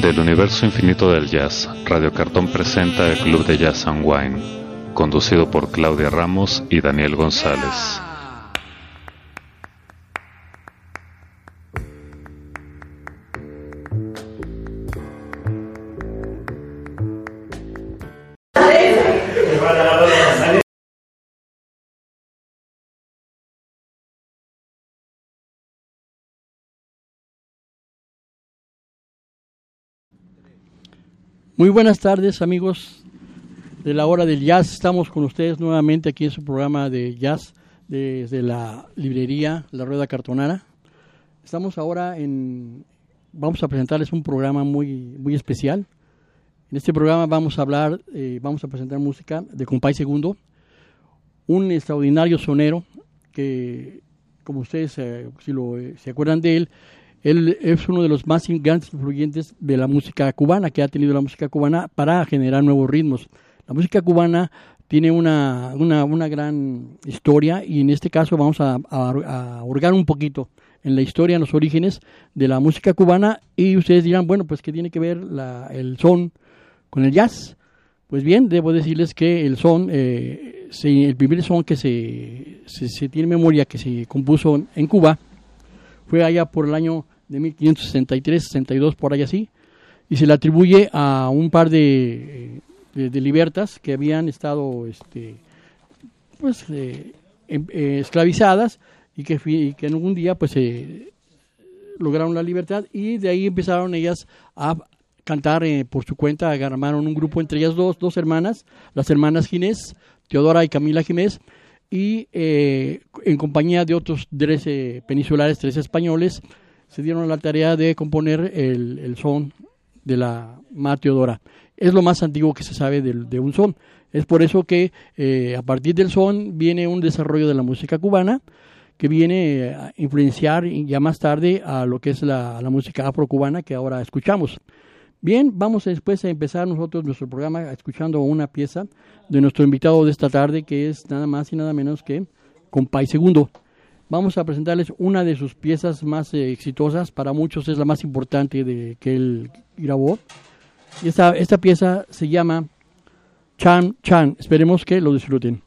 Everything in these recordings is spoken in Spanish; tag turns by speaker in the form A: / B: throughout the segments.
A: Del universo infinito del jazz, Radio Cartón presenta el Club de Jazz and Wine, conducido por Claudia Ramos y Daniel González.
B: Muy buenas tardes amigos de la hora del jazz. Estamos con ustedes nuevamente aquí en su programa de jazz desde la librería La Rueda Cartonara. Estamos ahora en, vamos a presentarles un programa muy, muy especial. En este programa vamos a hablar, eh, vamos a presentar música de Compay Segundo, un extraordinario sonero que, como ustedes eh, si lo, eh, se acuerdan de él, él es uno de los más grandes influyentes de la música cubana, que ha tenido la música cubana para generar nuevos ritmos. La música cubana tiene una, una, una gran historia y en este caso vamos a, a, hurgar un poquito en la historia, en los orígenes de la música cubana y ustedes dirán, bueno, pues ¿qué tiene que ver la, el son con el jazz? Pues bien, debo decirles que el son, eh, el primer son que se, se, se tiene memoria que se compuso en Cuba fue allá por el año de 1563, 62, por ahí así, y se le atribuye a un par de, de, libertas que habían estado este, pues, eh, em, eh, esclavizadas y que, que en algún día pues lograron la libertad y de ahí empezaron ellas a cantar eh, por su cuenta, agarraron un grupo entre ellas dos, dos hermanas, las hermanas Ginés, Teodora y Camila Ginés, y en compañía de otros 13 peninsulares, 13 españoles, se dieron la tarea de componer el, son de la Mar Teodora. Es lo más antiguo que se sabe de, un son. Es por eso que eh, a partir del son viene un desarrollo de la música cubana que viene a influenciar ya más tarde a lo que es la, la música afrocubana que ahora escuchamos. Bien, vamos después a empezar nosotros nuestro programa escuchando una pieza de nuestro invitado de esta tarde que es nada más y nada menos que Compay Segundo vamos a presentarles una de sus piezas más eh, exitosas, para muchos es la más importante de que él grabó. Y esta, esta pieza se llama Chan Chan. Esperemos que lo disfruten.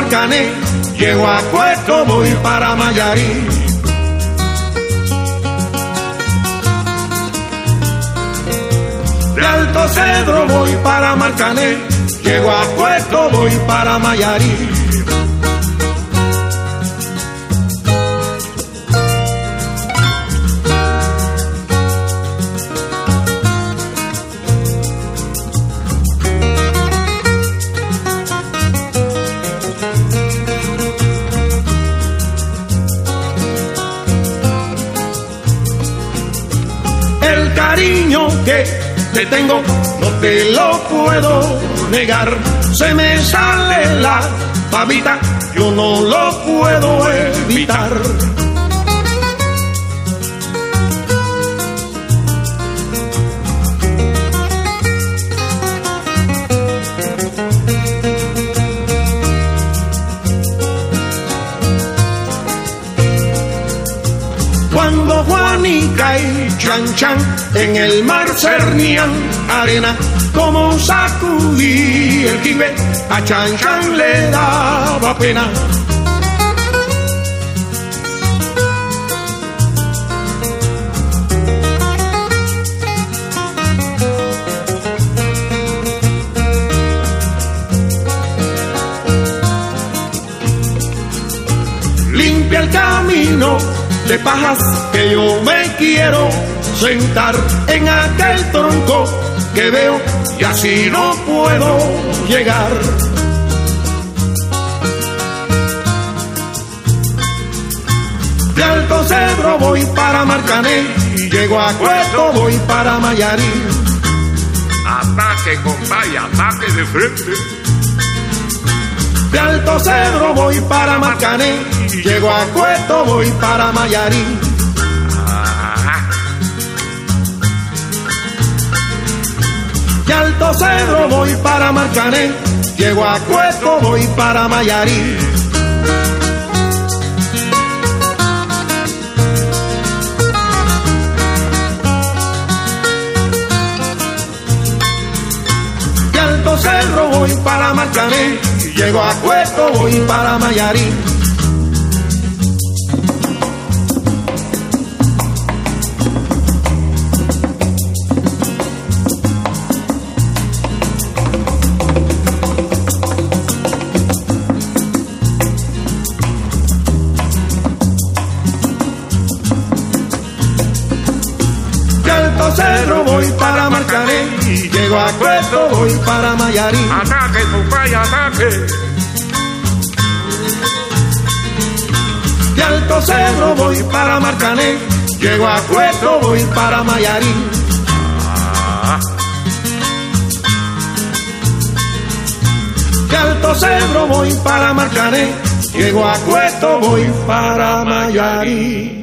C: Marcané, llego a Puerto, voy para Mayarí. De Alto Cedro voy para Marcané, llego a Puerto, voy para Mayarí. Te tengo, no te lo puedo negar. Se me sale la babita, yo no lo puedo evitar. chan chan, en el mar cernían arena, como un sacudí el jibe, a chan chan le daba pena. Limpia el camino de pajas que yo me quiero sentar en aquel tronco que veo y así no puedo llegar. De Alto Cedro voy para Marcané y llego a Cueto voy para Mayarín.
D: Ataque, compadre, ataque de frente.
C: De Alto Cedro voy para Marcané, llego a Cueto voy para Mayarín. De Alto Cedro voy para Marcané, llego a Cueto voy para Mayarín. De Alto Cerro voy para Marcané, llego a Cueto voy para Mayarín. Llego a Cueto voy para Mayarín.
D: Ataque, compadre, ataque.
C: De Alto Cerro voy para Marcané, llego a Cueto voy para Mayarín. De Alto Cerro voy para Marcané, llego a Cueto voy para Mayarín.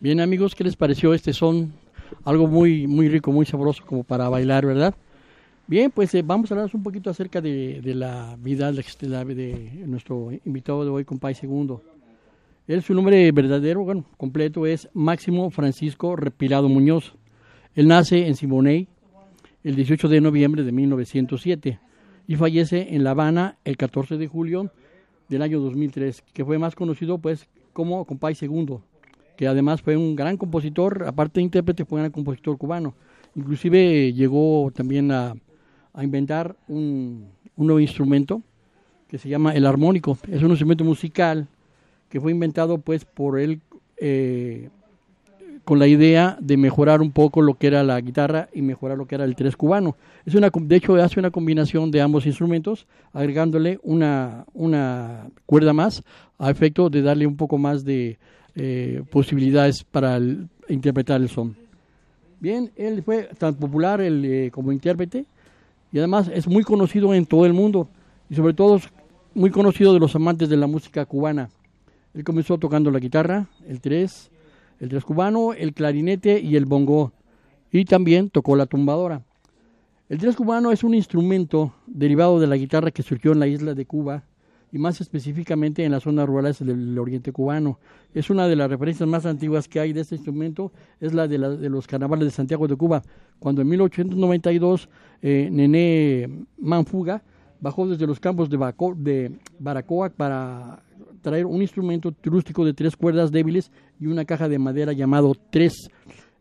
B: Bien amigos, ¿qué les pareció este son? Algo muy muy rico, muy sabroso como para bailar, ¿verdad? Bien, pues eh, vamos a hablar un poquito acerca de, la vida de, de nuestro invitado de hoy, Compay Segundo. Él, su nombre verdadero, bueno, completo es Máximo Francisco Repilado Muñoz. Él nace en Simoney el 18 de noviembre de 1907 y fallece en La Habana el 14 de julio del año 2003, que fue más conocido pues como Compay Segundo que además fue un gran compositor, aparte de intérprete, fue un gran compositor cubano. Inclusive llegó también a, a inventar un, un nuevo instrumento que se llama el armónico. Es un instrumento musical que fue inventado pues por él eh, con la idea de mejorar un poco lo que era la guitarra y mejorar lo que era el tres cubano. Es una, de hecho, hace una combinación de ambos instrumentos, agregándole una, una cuerda más a efecto de darle un poco más de eh, posibilidades para interpretar el son. Bien, él fue tan popular el, eh, como intérprete y además es muy conocido en todo el mundo y sobre todo muy conocido de los amantes de la música cubana. Él comenzó tocando la guitarra, el tres, el tres cubano, el clarinete y el bongo y también tocó la tumbadora. El tres cubano es un instrumento derivado de la guitarra que surgió en la isla de Cuba y más específicamente en las zonas rurales del oriente cubano. Es una de las referencias más antiguas que hay de este instrumento, es la de, de los carnavales de Santiago de Cuba, cuando en 1892 eh, Nené Manfuga bajó desde los campos de, Baco- de Baracoa para traer un instrumento rústico de tres cuerdas débiles y una caja de madera llamado tres.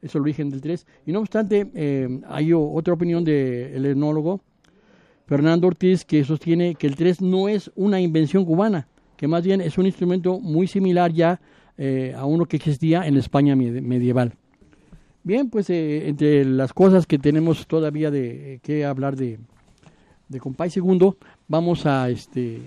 B: Es el origen del tres. Y no obstante, eh, hay otra opinión del etnólogo Fernando Ortiz que sostiene que el tres no es una invención cubana, que más bien es un instrumento muy similar ya eh, a uno que existía en la España medieval. Bien, pues eh, entre las cosas que tenemos todavía de eh, que hablar de, de Compay Segundo, vamos a este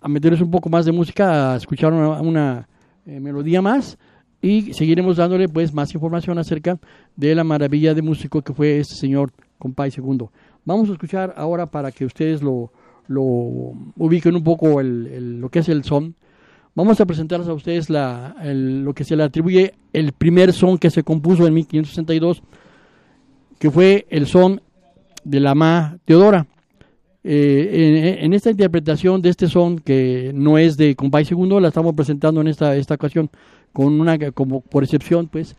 B: a meterles un poco más de música, a escuchar una, una, eh, melodía más y seguiremos dándole pues más información acerca de la maravilla de músico que fue este señor Compay Segundo. Vamos a escuchar ahora para que ustedes lo, lo ubiquen un poco el, lo que es el son. Vamos a presentarles a ustedes la, el- lo que se le atribuye el primer son que se compuso en 1562, que fue el son de la Ma Teodora. Eh, en, esta interpretación de este son, que no es de Compay Segundo, la estamos presentando en esta, esta ocasión con una, como por excepción, pues,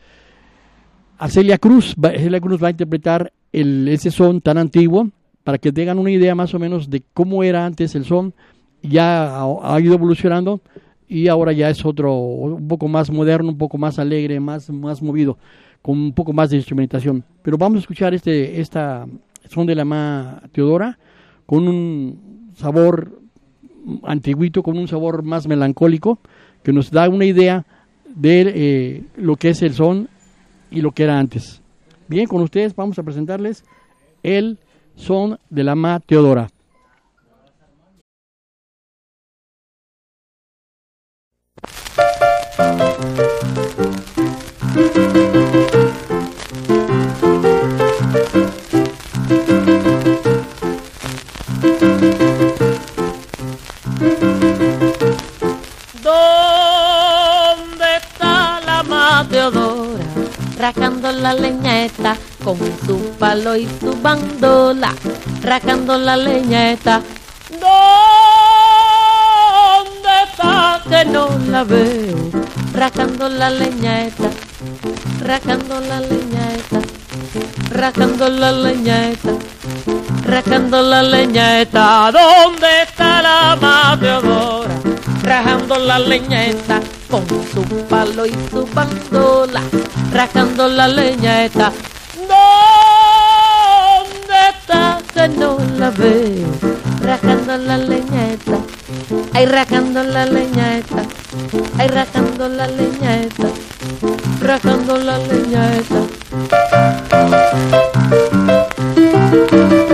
B: Arcelia Cruz, va, Arcelia Cruz va a interpretar el, ese son tan antiguo para que tengan una idea más o menos de cómo era antes el son, ya ha, ido evolucionando y ahora ya es otro, un poco más moderno, un poco más alegre, más, más movido, con un poco más de instrumentación. Pero vamos a escuchar este, esta son de la Ma Teodora, con un sabor antiguito, con un sabor más melancólico, que nos da una idea de eh, lo que es el son y lo que era antes. Bien, con ustedes vamos a presentarles el son de la Ma Teodora.
E: rajando la leñeta con su palo y su bandola, rajando la leñeta. ¿Dónde está que no la veo? Rajando la leñeta, rajando la leñeta, rajando la leñeta, rajando la leñeta. ¿Dónde está la mateadora? Rajando la leñeta con su palo y su bandola, rajando la leñeta. ¿Dónde está que no la veo? Rajando la leñeta, ay rajando la leñeta, ay rajando la leñeta, rajando la leñeta. la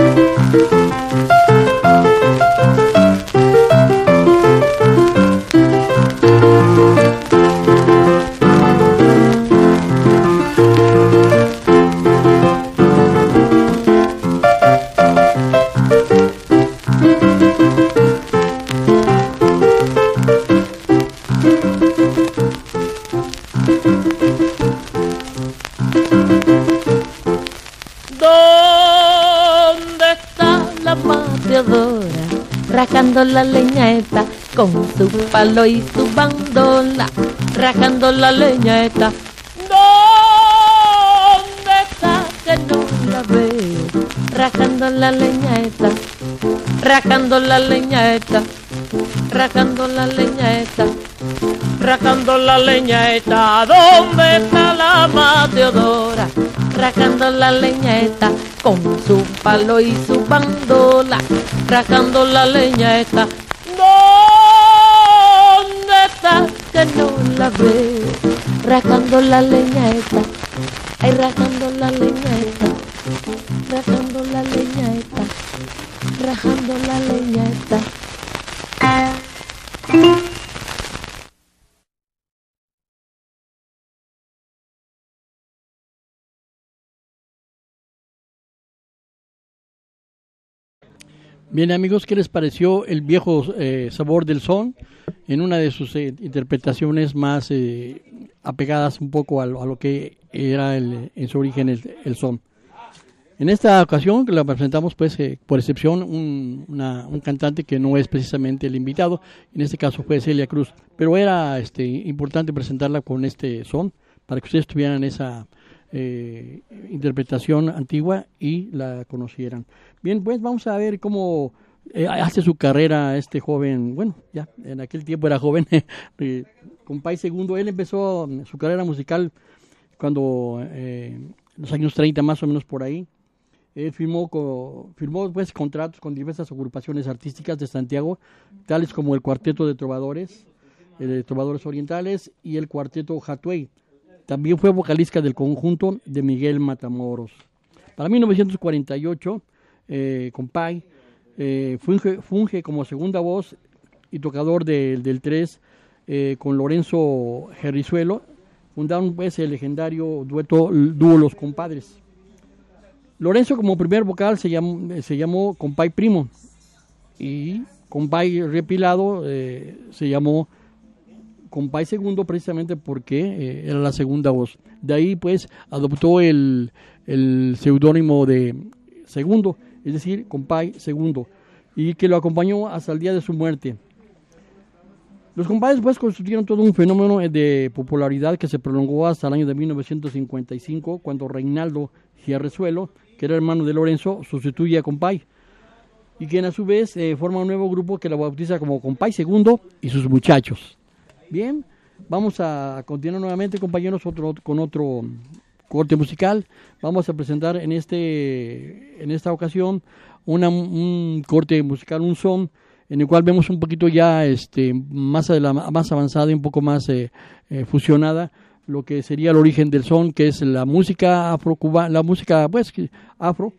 E: con su palo y su bandola, rajando la leñeta. ¿Dónde está que no la veo? Rajando la leñeta, rajando la leñeta, rajando la leñeta, rajando la leñeta. ¿Dónde está la mateodora? Rajando la leñeta con su palo y su bandola, rajando la leñeta. ¿Dónde Rajando la leñeta, ay rajando la leñeta, rajando la leñeta, rajando la leñeta.
B: Bien amigos, ¿qué les pareció el viejo eh, sabor del son en una de sus eh, interpretaciones más eh, apegadas un poco a, lo que era el, en su origen el, son? En esta ocasión que la presentamos pues por excepción un, un, cantante que no es precisamente el invitado, en este caso fue Celia Cruz, pero era este, importante presentarla con este son para que ustedes tuvieran esa interpretación antigua y la conocieran. Bien, pues vamos a ver cómo eh, hace su carrera este joven, bueno, ya en aquel tiempo era joven, eh, con Pai Segundo. Él empezó mm, su carrera musical cuando, eh, los años 30 más o menos por ahí. Él firmó, firmó pues, contratos con diversas agrupaciones artísticas de Santiago, tales como el Cuarteto de Trovadores, de Trovadores Orientales y el Cuarteto Hatuey. También fue vocalista del conjunto de Miguel Matamoros. Para 1948 eh, compay, eh, funge, como segunda voz y tocador del 3 eh, con Lorenzo Gerrizuelo, fundaron pues el legendario dueto dúo Los Compadres. Lorenzo como primer vocal se llamó, se llamó Compay Primo y Compay Repilado eh, se llamó Compay Segundo precisamente porque eh, era la segunda voz. De ahí pues adoptó el, el seudónimo de Segundo es decir, Compay II, y que lo acompañó hasta el día de su muerte. Los compadres pues constituyeron todo un fenómeno de popularidad que se prolongó hasta el año de 1955, cuando Reinaldo Giarresuelo, que era hermano de Lorenzo, sustituye a Compay, y quien a su vez eh, forma un nuevo grupo que lo bautiza como Compay II y sus muchachos. Bien, vamos a continuar nuevamente, compañeros, otro, con otro corte musical. Vamos a presentar en este en esta ocasión una, un corte musical, un son en el cual vemos un poquito ya este más más avanzada y un poco más eh, eh, fusionada lo que sería el origen del son, que es la música afro la música pues afro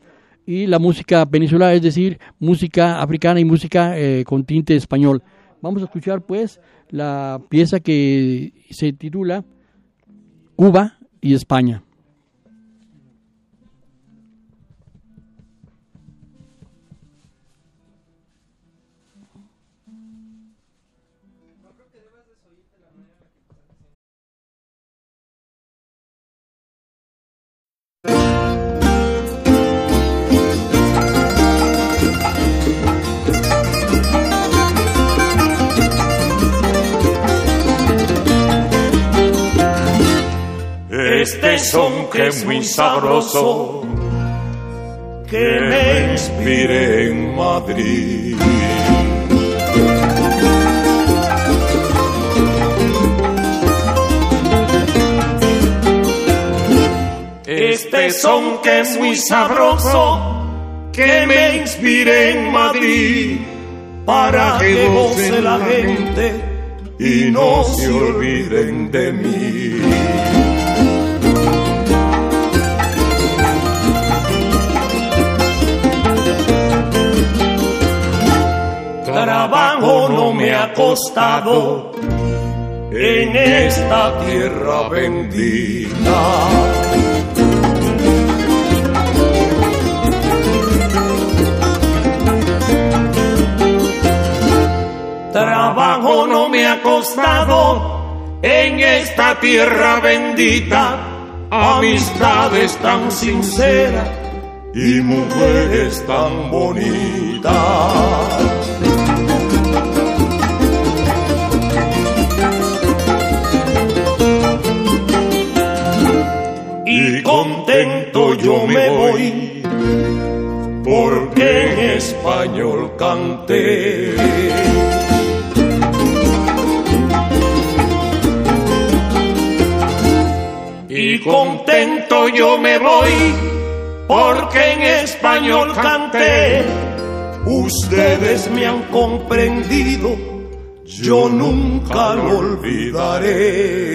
B: y la música peninsular, es decir, música africana y música eh, con tinte español. Vamos a escuchar pues la pieza que se titula Cuba y España.
C: Este son que es muy sabroso, que me inspire en Madrid. Este son que es muy sabroso, que me inspire en Madrid, para que goce la gente y no se olviden de mí. Trabajo no me ha costado en esta tierra bendita. Trabajo no me ha costado en esta tierra bendita, amistades tan sinceras y mujeres tan bonitas. Contento yo me voy, porque en español canté. Y contento yo me voy, porque en español canté. Ustedes me han comprendido, yo nunca lo olvidaré.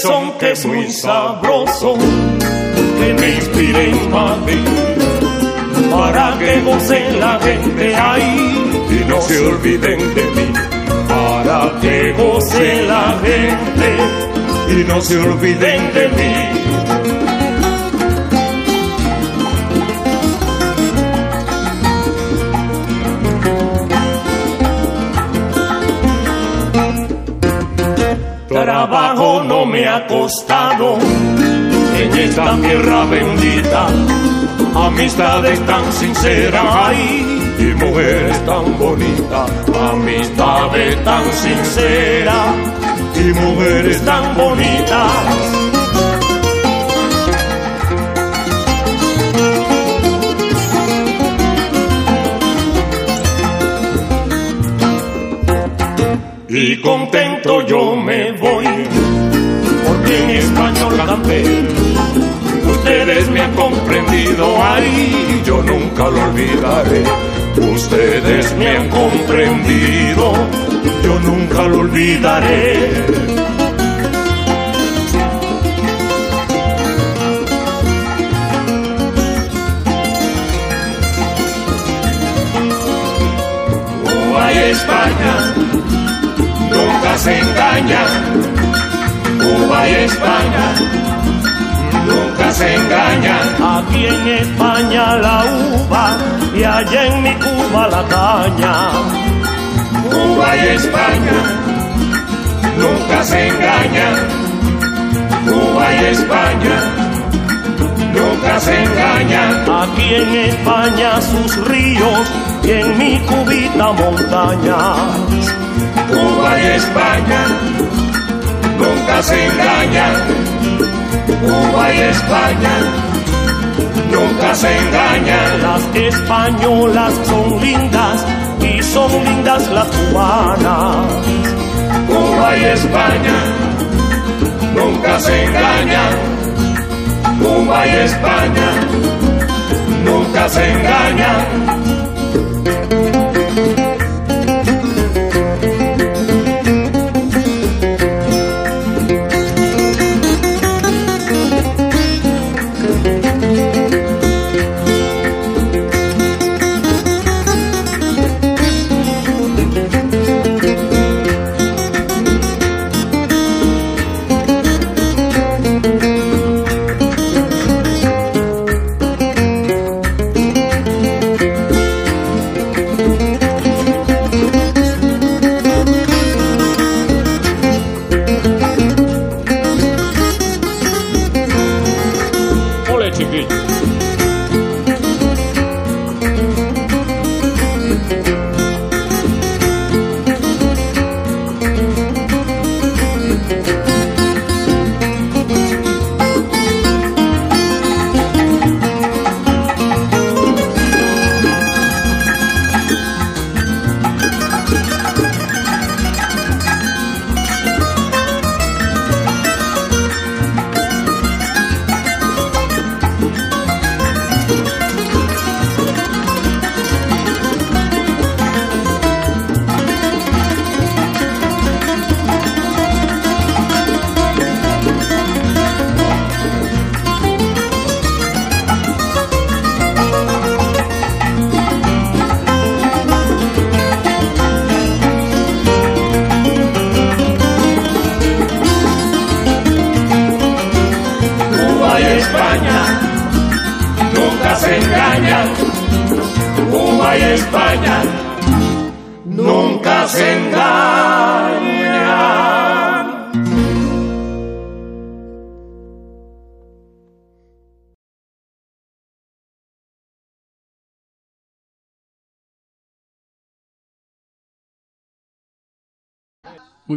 C: Son que es muy sabroso, que me inspire en Madrid, para que gocen la gente ahí y no se olviden de mí, para que goce la gente y no se olviden de mí. Trabajo no me ha costado en esta tierra bendita. Amistades tan sinceras y mujeres tan bonitas. Amistades tan sinceras y mujeres tan bonitas. Olvidaré. Ustedes me han comprendido, yo nunca lo olvidaré. España nunca se engaña. Cuba y España engañan. Aquí en España la uva y allá en mi Cuba la caña. Cuba y España nunca se engañan. Cuba y España nunca se engañan. Aquí en España sus ríos y en mi cubita montañas Cuba y España nunca se engañan. Cuba y España nunca se engañan.
F: Las españolas son lindas y son lindas las cubanas.
C: Cuba y España nunca se engañan. Cuba y España nunca se engañan.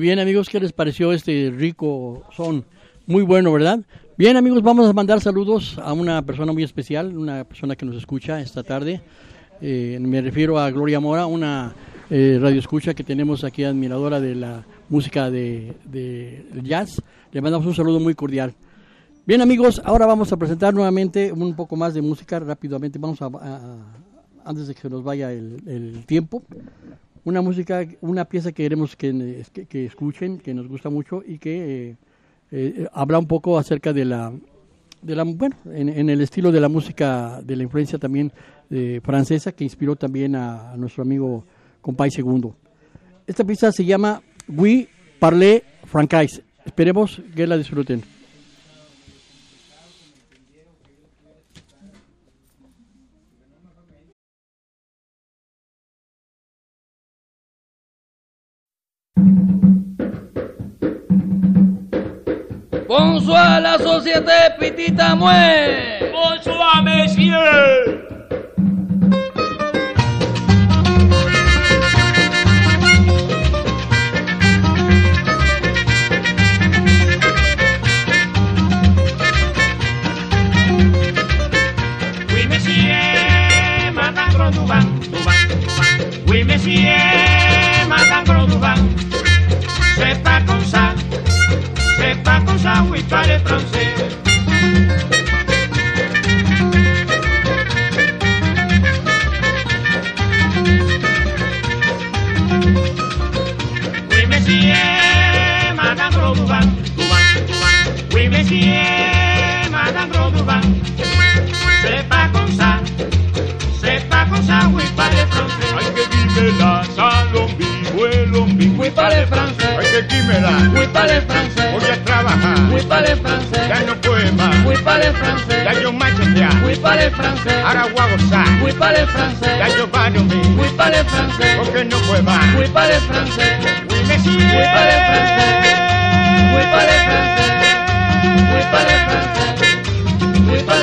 B: Bien, amigos, ¿qué les pareció este rico son? Muy bueno, ¿verdad? Bien, amigos, vamos a mandar saludos a una persona muy especial, una persona que nos escucha esta tarde. Eh, me refiero a Gloria Mora, una eh, radio escucha que tenemos aquí, admiradora de la música de, jazz. Le mandamos un saludo muy cordial. Bien, amigos, ahora vamos a presentar nuevamente un poco más de música rápidamente. Vamos a, antes de que se nos vaya el tiempo, una música, una pieza que queremos que, que, escuchen, que nos gusta mucho y que eh, eh, habla un poco acerca de la, de la bueno, en, en el estilo de la música, de la influencia también eh, francesa que inspiró también a, nuestro amigo Compay Segundo. Esta pieza se llama We Parle Francais. Esperemos que la disfruten.
G: Bonsoir la société Petite à moi.
F: Bonsoir, messieurs.
H: Ça, oui, pas les français. Oui, madame madame. C'est pas comme ça, c'est.
F: Hay que la salombi,
G: Oui, parle français.
F: Hay que dime la.
G: Oui, parle français.
F: Voy a trabajar.
G: Oui, parle français.
F: Ya no puedo más.
G: Oui, parle français.
F: Ya yo macho ya.
G: Oui, parle français.
F: Ahora voy a gozar.
G: Oui, parle français.
F: Ya yo va a dormir.
G: Oui, parle français.
F: Porque no puedo más.
G: Oui, parle français.
F: Oui, monsieur.
G: Oui, parle français. Oui, parle français. Oui, parle français. Oui, parle français.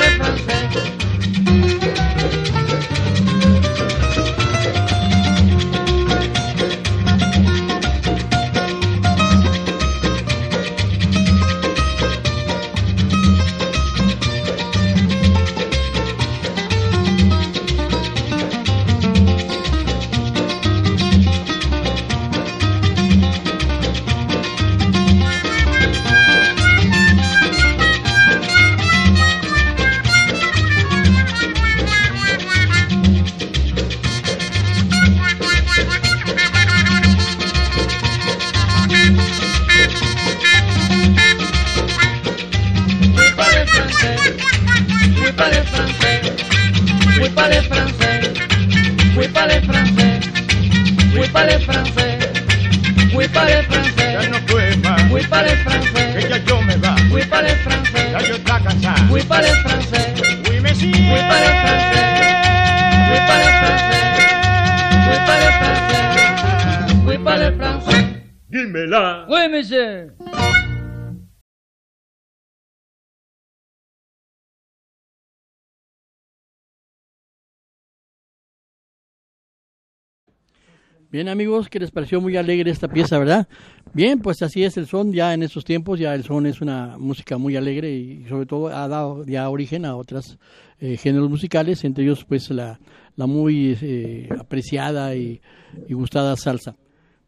B: Bien amigos, que les pareció muy alegre esta pieza, ¿verdad? Bien, pues así es el son, ya en estos tiempos ya el son es una música muy alegre y sobre todo ha dado ya origen a otros eh, géneros musicales, entre ellos pues la, la muy eh, apreciada y, gustada salsa.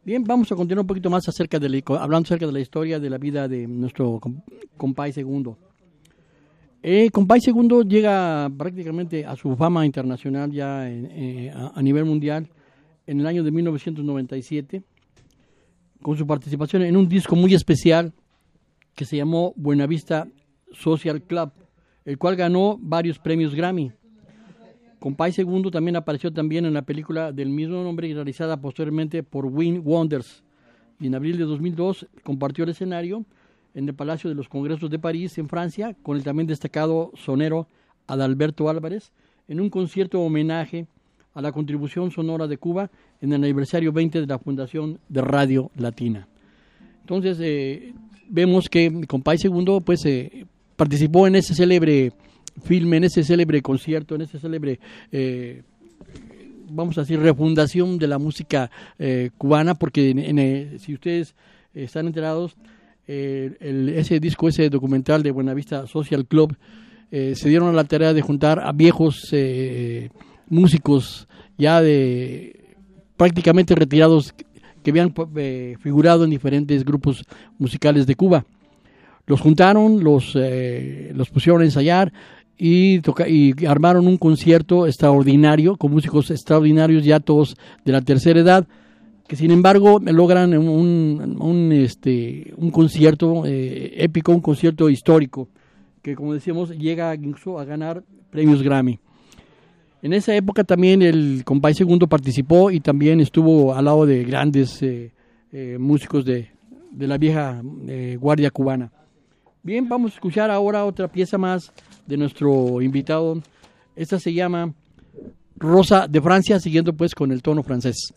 B: Bien, vamos a continuar un poquito más acerca de la- hablando acerca de la historia de la vida de nuestro com- compay segundo. Eh, compay segundo llega prácticamente a su fama internacional ya en- eh, a nivel mundial en el año de 1997 con su participación en un disco muy especial que se llamó Buenavista Social Club, el cual ganó varios premios Grammy. Compay Segundo también apareció también en la película del mismo nombre realizada posteriormente por Win Wonders. Y en abril de 2002 compartió el escenario en el Palacio de los Congresos de París, en Francia, con el también destacado sonero Adalberto Álvarez, en un concierto homenaje a la contribución sonora de Cuba en el aniversario 20 de la Fundación de Radio Latina. Entonces, eh, vemos que Compay Segundo pues, eh, participó en ese célebre filme, en ese célebre concierto, en ese célebre, eh, vamos a decir, refundación de la música eh, cubana, porque si ustedes están enterados, el- ese disco, ese documental de Buenavista Social Club, se dieron a la tarea de juntar a viejos músicos ya de prácticamente retirados que habían eh, figurado en diferentes grupos musicales de Cuba. Los juntaron, los, eh, los pusieron a ensayar y, toca- y armaron un concierto extraordinario con músicos extraordinarios ya todos de la tercera edad que sin embargo logran un, un, este, un concierto eh, épico, un concierto histórico que como decíamos llega incluso a ganar premios Grammy. En esa época también el Compay Segundo participó y también estuvo al lado de grandes eh, eh, músicos de, de la vieja eh, guardia cubana. Bien, vamos a escuchar ahora otra pieza más de nuestro invitado. Esta se llama Rosa de Francia, siguiendo pues con el tono francés.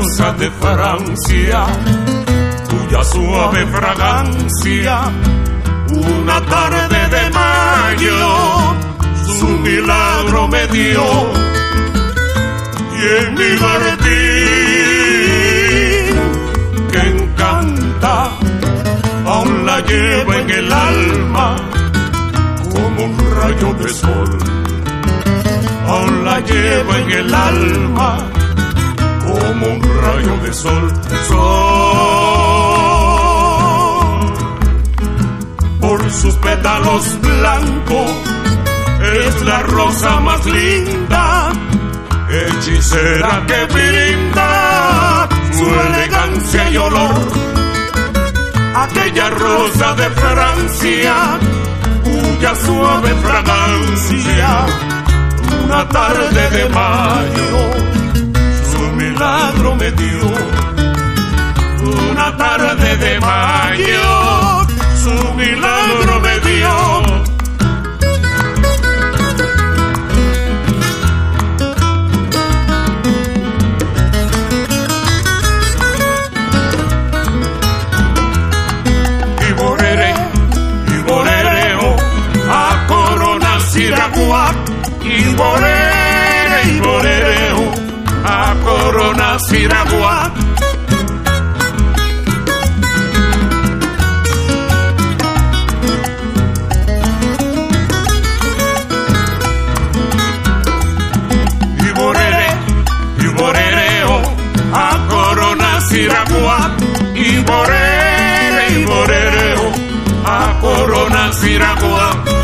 C: Rosa de Francia, cuya suave fragancia, una tarde de mayo, su milagro me dio, y en mi jardín, que encanta, aún la llevo en el alma, como un rayo de sol.
I: La llevo en el alma como un rayo de sol. Sol. Por sus pétalos blancos es la rosa más linda, hechicera que brinda su elegancia y olor aquella rosa de Francia, cuya suave fragancia, una tarde de mayo, milagro me dio. Una tarde de mayo, su milagro me dio. y borere, Siraguá. Iborere, Iborereo, oh, a corona Siraguá. Iborere, Iborereo, oh, a corona Siraguá.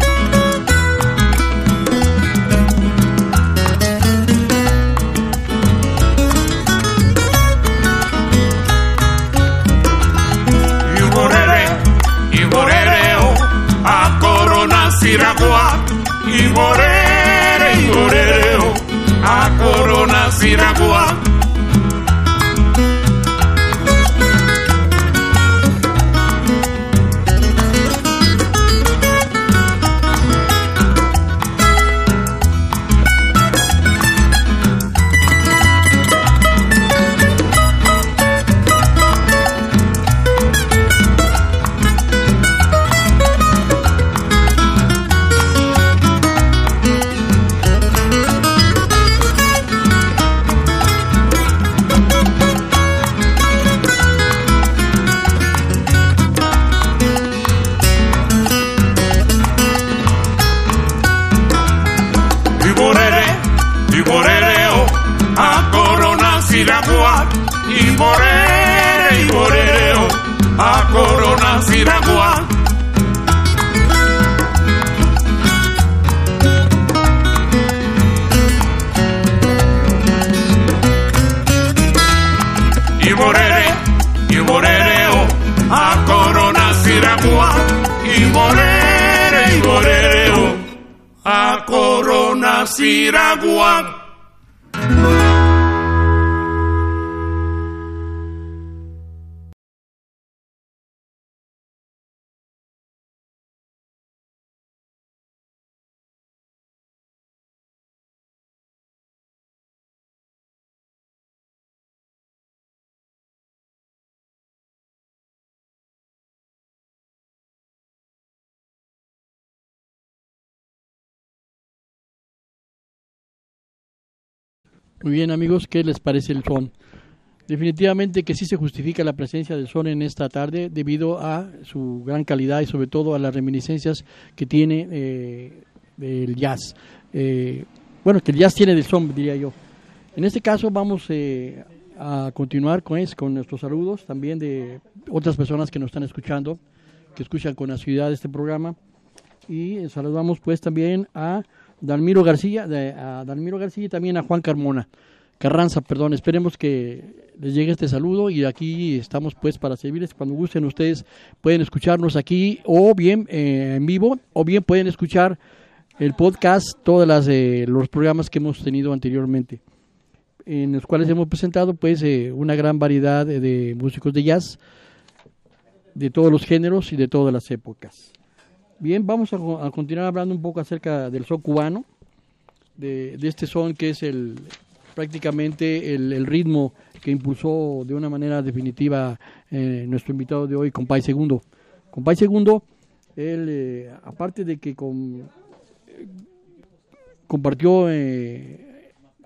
B: Muy bien amigos, ¿qué les parece el son? Definitivamente que sí se justifica la presencia del son en esta tarde debido a su gran calidad y sobre todo a las reminiscencias que tiene eh, del jazz. Eh, bueno, que el jazz tiene del son, diría yo. En este caso vamos eh, a continuar con, es, con nuestros saludos también de otras personas que nos están escuchando, que escuchan con asiduidad este programa. Y saludamos pues también a Dalmiro García, de- a Dalmiro García y también a Juan Carmona. Carranza, perdón, esperemos que les llegue este saludo y aquí estamos pues para servirles. Cuando gusten ustedes pueden escucharnos aquí o bien eh, en vivo o bien pueden escuchar el podcast, todos eh, los programas que hemos tenido anteriormente, en los cuales hemos presentado pues eh, una gran variedad de músicos de jazz de todos los géneros y de todas las épocas. Bien, vamos a, co- a continuar hablando un poco acerca del son cubano, de, de este son que es el prácticamente el, ritmo que impulsó de una manera definitiva eh, nuestro invitado de hoy, Compay Segundo. Compay Segundo, él, eh, aparte de que con, eh, compartió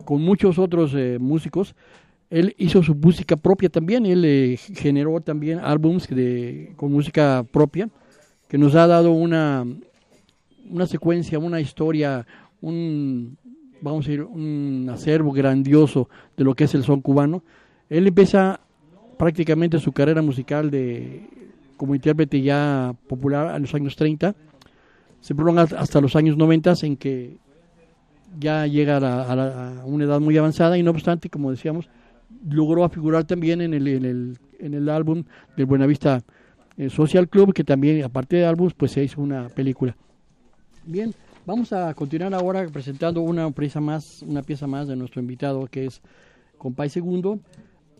B: con muchos otros eh, músicos, él hizo su música propia también, él eh, generó también álbums con música propia, que nos ha dado una, una secuencia, una historia, un, vamos a ir un acervo grandioso de lo que es el son cubano. Él empieza prácticamente su carrera musical de como intérprete ya popular en los años 30, se prolonga hasta los años 90 en que ya llega a, a a una edad muy avanzada y no obstante, como decíamos, logró figurar también en el, en el, en el álbum del Buenavista Social Club, que también, aparte de álbumes, pues se hizo una película. Bien, vamos a continuar ahora presentando una pieza más, una pieza más de nuestro invitado, que es Compay Segundo,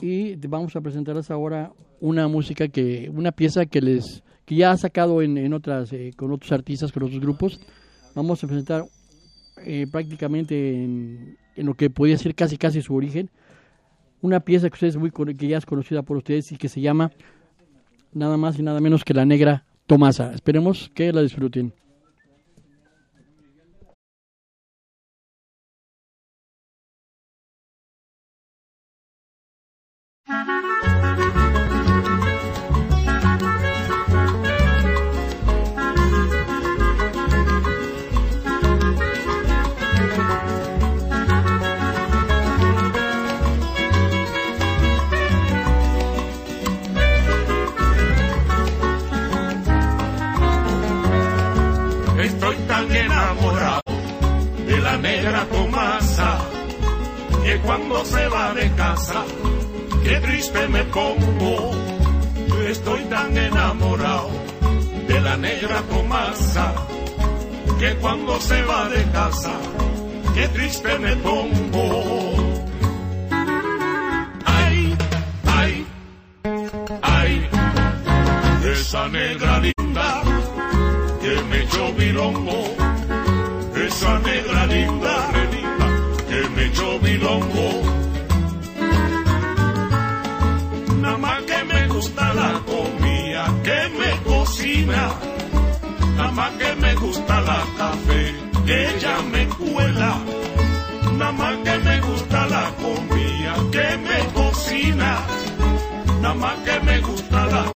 B: y vamos a presentarles ahora una música que, una pieza que les, que ya ha sacado en, en otras, eh, con otros artistas, con otros grupos. Vamos a presentar eh, prácticamente en, lo que podría ser casi casi su origen, una pieza que ustedes muy que ya es conocida por ustedes y que se llama nada más y nada menos que la negra Tomasa. Esperemos que la disfruten.
J: Nada más que me gusta la comida que me cocina, nada más que me gusta la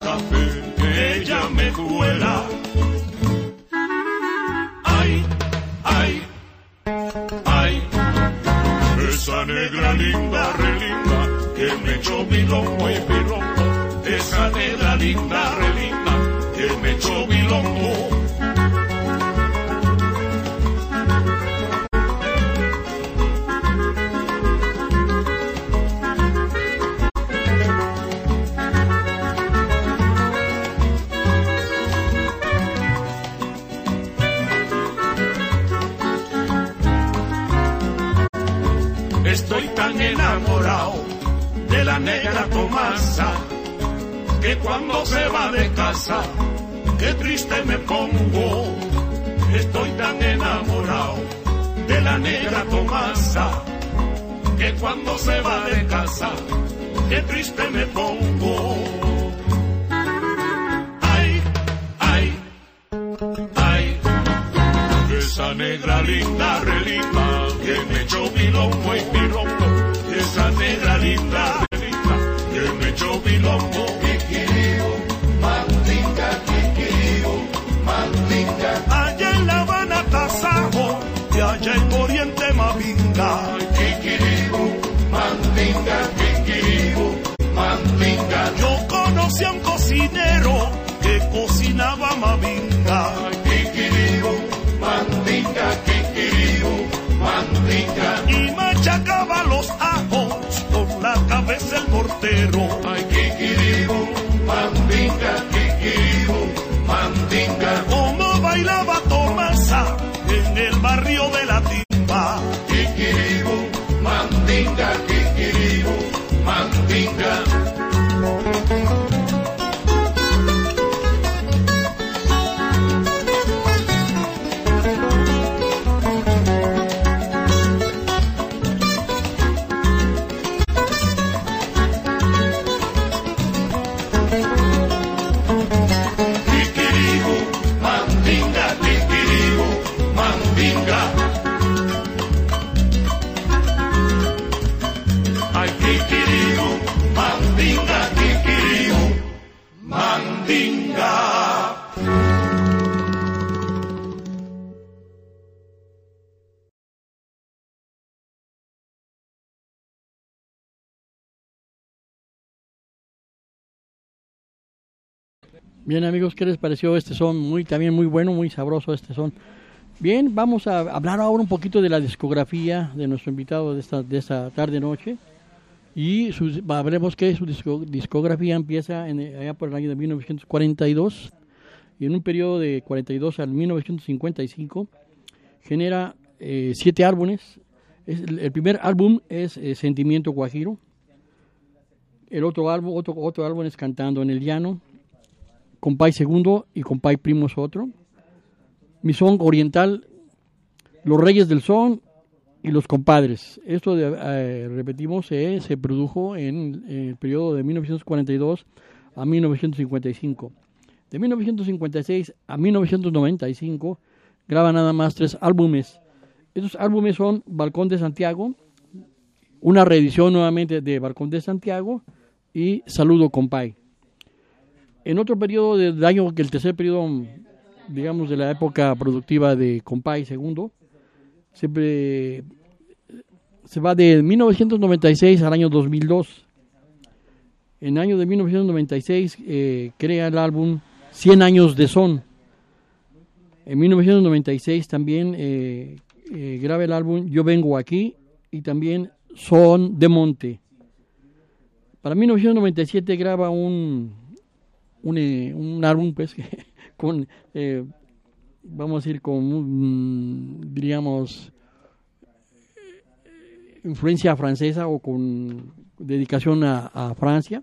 B: Bien amigos, ¿qué les pareció este son? Muy también muy bueno, muy sabroso este son. Bien, vamos a hablar ahora un poquito de la discografía de nuestro invitado de esta, de esta tarde noche. Y su, que su disco- discografía empieza en, allá por el año de 1942 y en un periodo de 42 al 1955 genera eh, siete álbumes. Es, el, el primer álbum es eh, Sentimiento Guajiro. El otro álbum, otro, otro álbum es Cantando en el Llano. Compay Segundo y Compay Primo es otro. Mi son oriental, Los Reyes del Son y Los Compadres. Esto, de- eh, repetimos, eh, se produjo en, en el periodo de 1942 a 1955. De 1956 a 1995 graba nada más tres álbumes. Estos álbumes son Balcón de Santiago, una reedición nuevamente de Balcón de Santiago y Saludo Compay. En otro periodo del año, que el tercer periodo, digamos, de la época productiva de Compay II, siempre se va de 1996 al año 2002. En el año de 1996 eh, crea el álbum 100 años de son. En 1996 también eh, eh, graba el álbum Yo vengo aquí y también Son de Monte. Para 1997 graba un, un, eh, un álbum pues, con, eh, vamos a decir, con, un, diríamos, influencia francesa o con dedicación a, Francia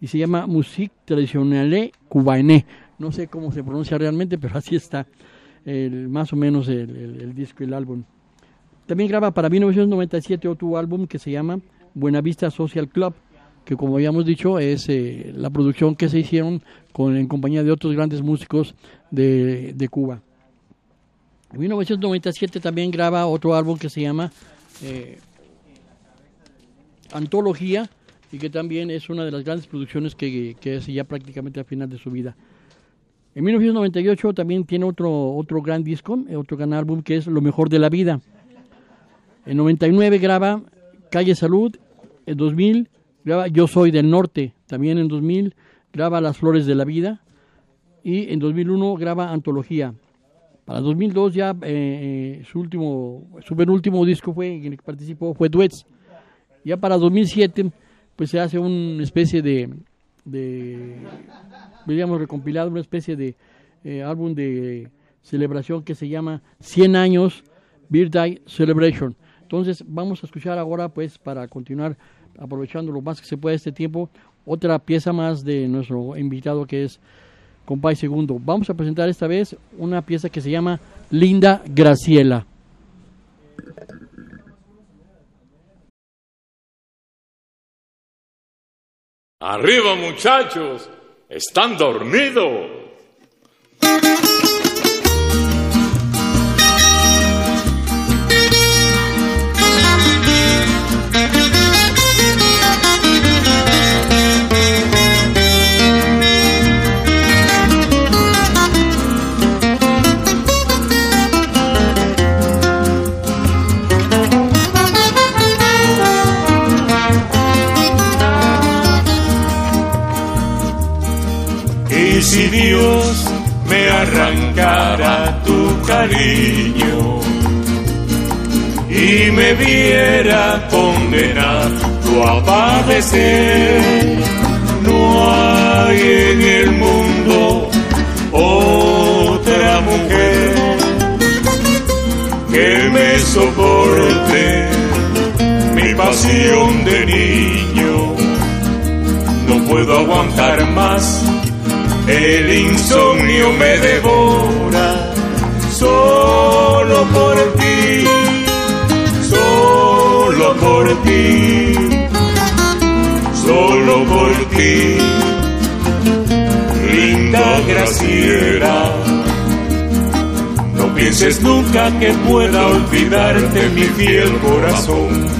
B: y se llama Musique Traditionnelle Cubaine. No sé cómo se pronuncia realmente, pero así está el, más o menos el, el- disco, el álbum. También graba para 1997 otro álbum que se llama Buenavista Social Club, que como habíamos dicho es eh, la producción que se hicieron con, en compañía de otros grandes músicos de, de Cuba. En 1997 también graba otro álbum que se llama eh, Antología y que también es una de las grandes producciones que, que es ya prácticamente al final de su vida. En 1998 también tiene otro, otro gran disco, eh, otro gran álbum que es Lo Mejor de la Vida. En 99 graba Calle Salud, en 2000 graba Yo Soy del Norte, también en 2000 graba Las Flores de la Vida y en 2001 graba Antología. Para 2002 ya eh, eh, su último, su penúltimo disco fue en el que participó fue Duets. Ya para 2007 pues se hace una especie de, de digamos recompilado, una especie de eh, álbum de celebración que se llama 100 años Birthday Celebration. Entonces vamos a escuchar ahora pues para continuar aprovechando lo más que se puede este tiempo otra pieza más de nuestro invitado que es Compay Segundo. Vamos a presentar esta vez una pieza que se llama Linda Graciela.
D: Arriba muchachos, están dormidos.
F: Cariño y me viera condenado a padecer, no hay en el mundo otra mujer que me soporte mi pasión de niño. No puedo aguantar más el insomnio me devora solo por ti, solo por ti, solo por ti, linda Graciela. No pienses nunca que pueda olvidarte mi fiel corazón.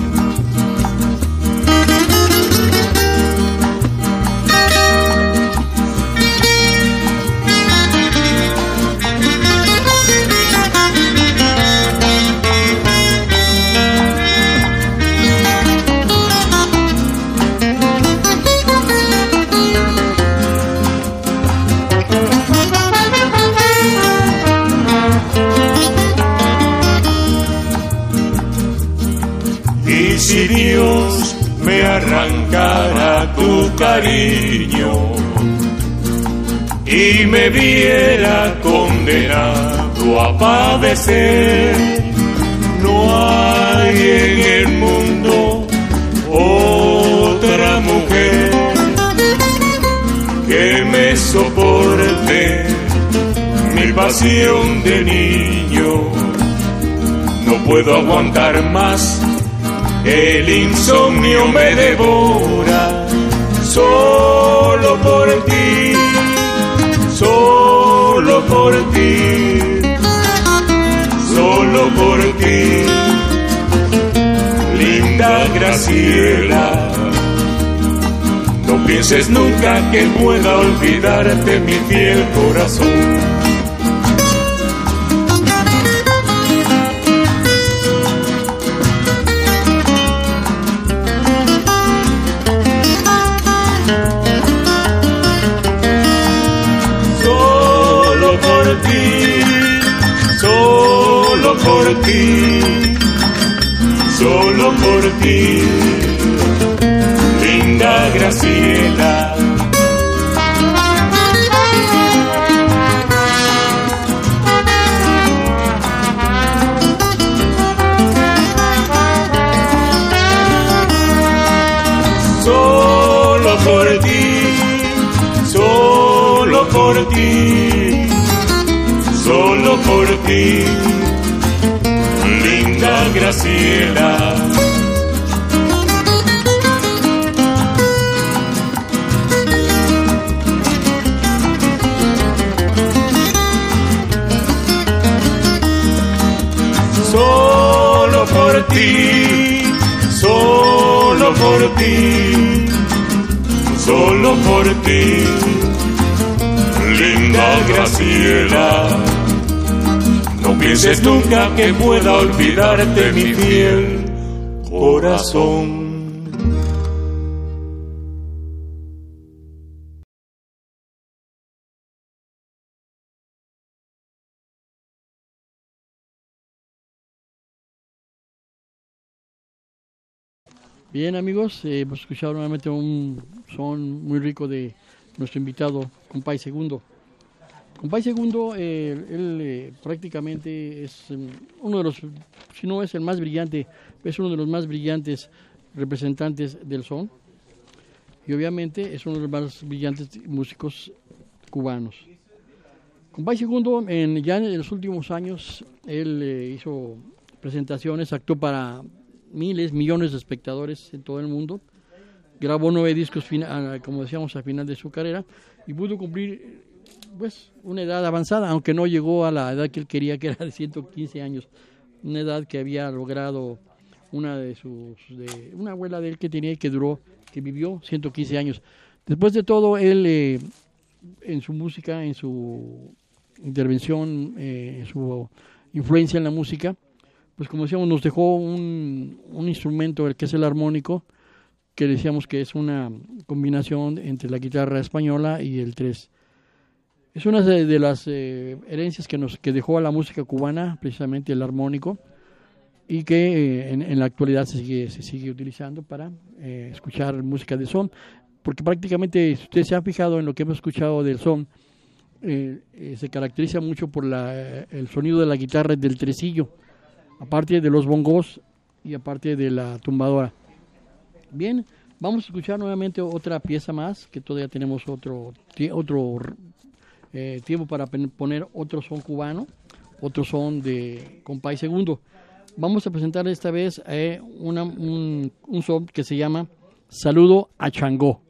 F: Me viera condenado a padecer, no hay en el mundo otra mujer que me soporte mi pasión de niño. No puedo aguantar más, el insomnio me devora, solo por ti, solo por ti, solo por ti, linda Graciela. No pienses nunca que pueda olvidarte mi fiel corazón. Por ti, solo por ti, linda Graciela. Solo por ti, solo por ti, solo por ti, Graciela. Solo por ti, solo por ti, solo por ti, linda Graciela. No pienses nunca que pueda olvidarte mi fiel corazón.
B: Bien amigos, eh, hemos escuchado nuevamente un son muy rico de nuestro invitado, Compay Segundo. Compay Segundo, eh, él eh, prácticamente es mm, uno de los, si no es el más brillante, es uno de los más brillantes representantes del son. Y obviamente es uno de los más brillantes músicos cubanos. Compay Segundo, en, ya en los últimos años, él eh, hizo presentaciones, actuó para miles, millones de espectadores en todo el mundo. Grabó nueve discos, como decíamos, al final de su carrera y pudo cumplir pues una edad avanzada, aunque no llegó a la edad que él quería, que era de 115 años, una edad que había logrado una de sus, de, una abuela de él que tenía y que duró, que vivió 115 años. Después de todo, él eh, en su música, en su intervención, eh, en su influencia en la música, pues como decíamos, nos dejó un, un instrumento, el que es el armónico, que decíamos que es una combinación entre la guitarra española y el tres. Es una de, las eh, herencias que nos que dejó a la música cubana, precisamente el armónico, y que eh, en, la actualidad se sigue, se sigue utilizando para eh, escuchar música de son, porque prácticamente, si ustedes se han fijado en lo que hemos escuchado del son, eh, se caracteriza mucho por la, el sonido de la guitarra del tresillo, aparte de los bongos y aparte de la tumbadora. Bien, vamos a escuchar nuevamente otra pieza más, que todavía tenemos otro, otro eh, tiempo para poner otro son cubano, otro son de compay segundo. Vamos a presentar esta vez eh, una- un, un son que se llama Saludo a Changó.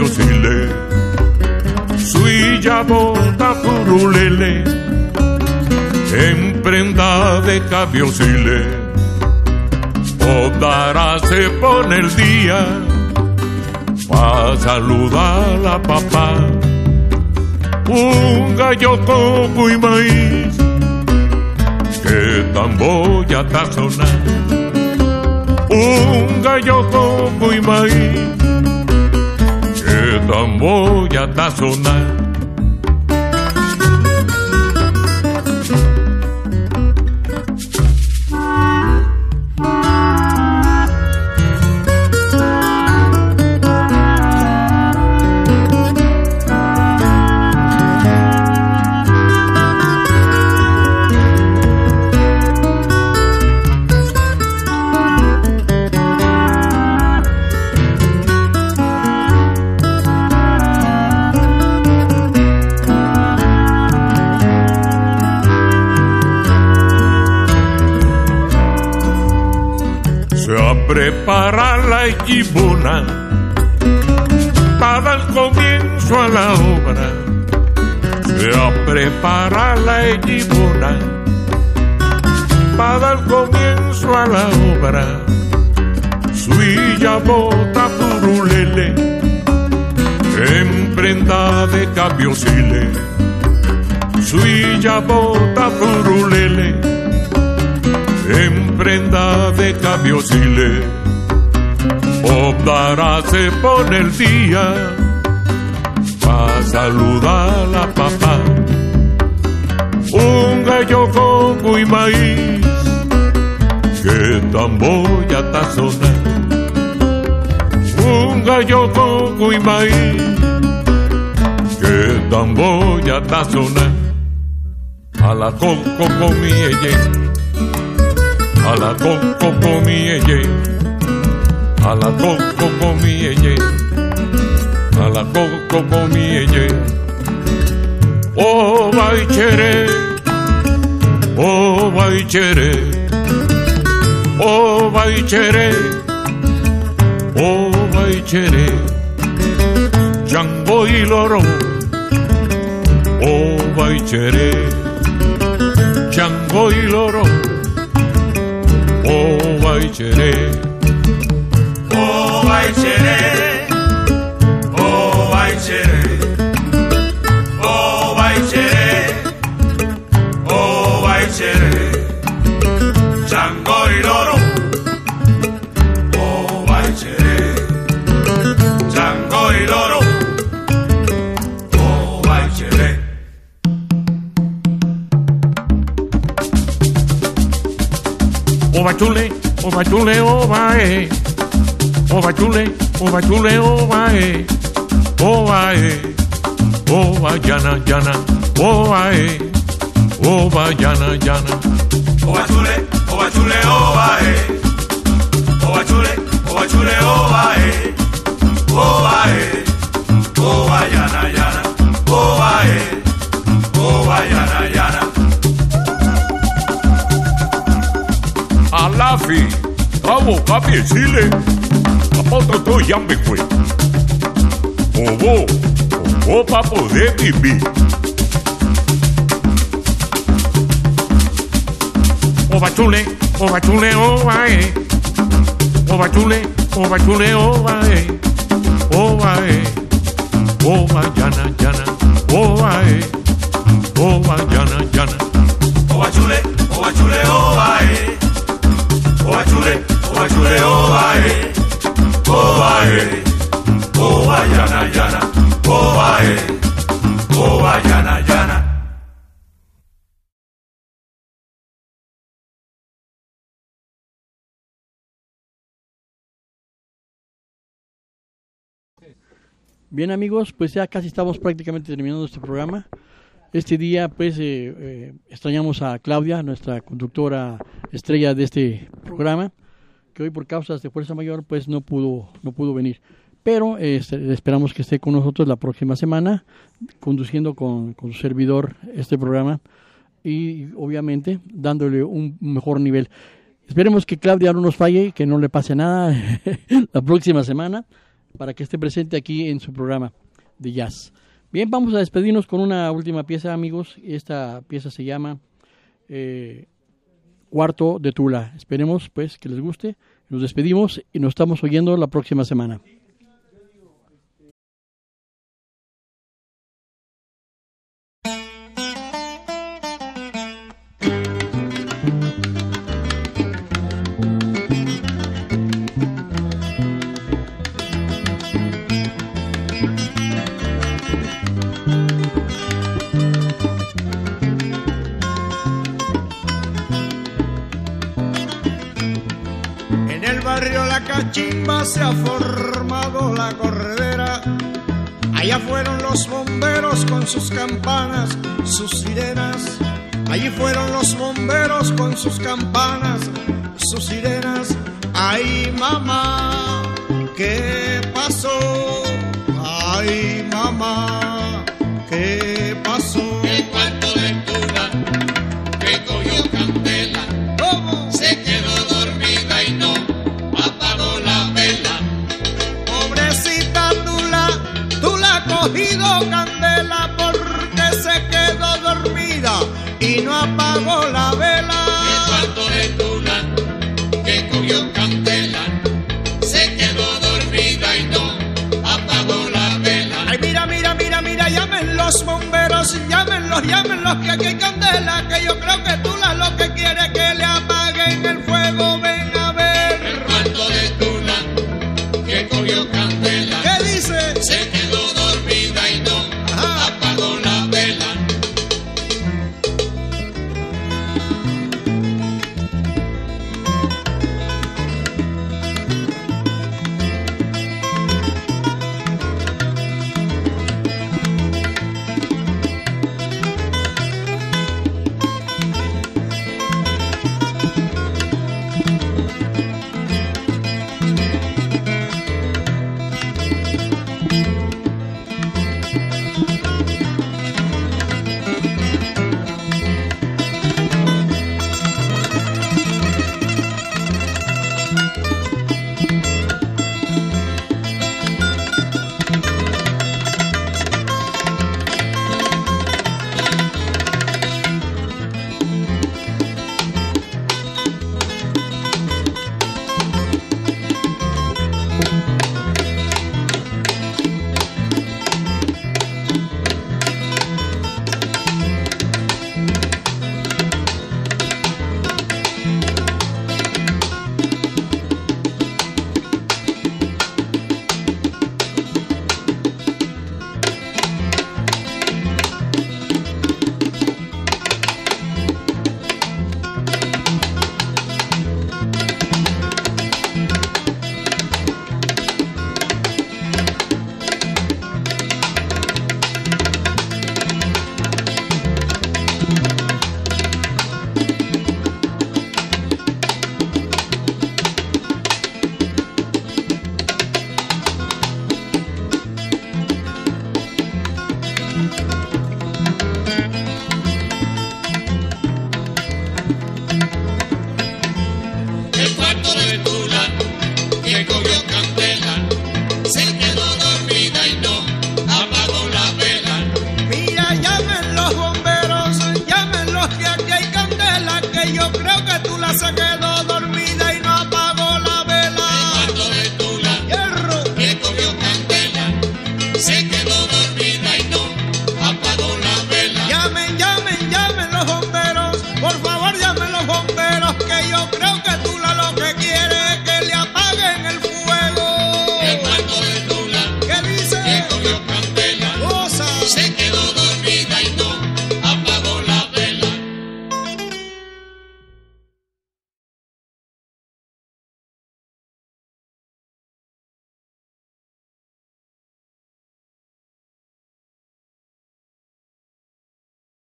I: Capiosile. Suilla bota furulele en prenda de cabiosile. Odara se pone el día para saludar a papá. Un gallo coco y maíz que tamboya está sonar. Un gallo coco y maíz que tamboya está sonar. Prepara la equipona para el comienzo a la obra. Se prepara la equipona para el comienzo a la obra. Suilla bota purulele en prenda de cabiosile. Suilla bota purulele en prenda de cabiosile. Obdará se pone el día para saludar a papá. Un gallo coco y maíz que tamboya sonar. Un gallo coco y maíz que tamboya sonar. A la coco con mi à la cocomielle, à la cocomielle, à la cocomielle. Oh, vai chere, O vai chere, oh, vai chere, o vai chere. Django y loro,
K: o vai chere, Django y loro oh aitzere, oh
I: aitzere, oh oh aitzere, oh. Ovachule, Ovachule, Ovae. Ovachule, Ovachule, Ovae.
K: Ovae. Ova jana jana, ovae. Ova jana jana. Ovachule, Ovachule, Ovae. Ovachule, Ovachule, Ovae. Ovae. Ova yana, jana, ovae. Ova yana yana.
I: Alafi, amo papi chile. Apoto to yambe kwe. Obo, obo pa poder vivir. Oba chule, oba chule, oba eh. Oba chule, oba chule, oba eh. Oba eh. Oba llana, llana, oba eh. Oba llana, llana.
K: Oba chule, oba chule, oba eh. Llana, llana.
B: Bien amigos, pues ya casi estamos prácticamente terminando este programa. Este día, pues, eh, eh, extrañamos a Claudia, nuestra conductora estrella de este programa, que hoy por causas de fuerza mayor, pues, no pudo, no pudo venir. Pero este, esperamos que esté con nosotros la próxima semana, conduciendo con, con su servidor este programa y, obviamente, dándole un mejor nivel. Esperemos que Claudia no nos falle, que no le pase nada la próxima semana, para que esté presente aquí en su programa de jazz. Bien, vamos a despedirnos con una última pieza, amigos. Esta pieza se llama eh, Cuarto de Tula. Esperemos, pues, que les guste. Nos despedimos y nos estamos oyendo la próxima semana.
L: Allá fueron los bomberos con sus campanas, sus sirenas. Allí fueron los bomberos con sus campanas, sus sirenas. Ay, mamá, ¿qué pasó? Ay, mamá, cogido candela porque se quedó dormida y no apagó la
F: El
L: vela.
F: cuarto de Tula que cogió candela se quedó dormida y no apagó la vela.
L: Ay, mira, mira, mira, mira, llamen los bomberos, llámenlos, llámenlos, que aquí hay candela, que yo